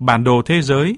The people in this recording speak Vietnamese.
Bản đồ thế giới.